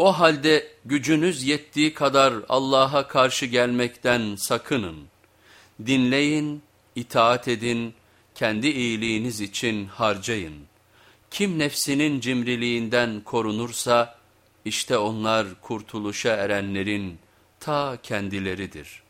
O halde gücünüz yettiği kadar Allah'a karşı gelmekten sakının. Dinleyin, itaat edin, kendi iyiliğiniz için harcayın. Kim nefsinin cimriliğinden korunursa, işte onlar kurtuluşa erenlerin ta kendileridir.''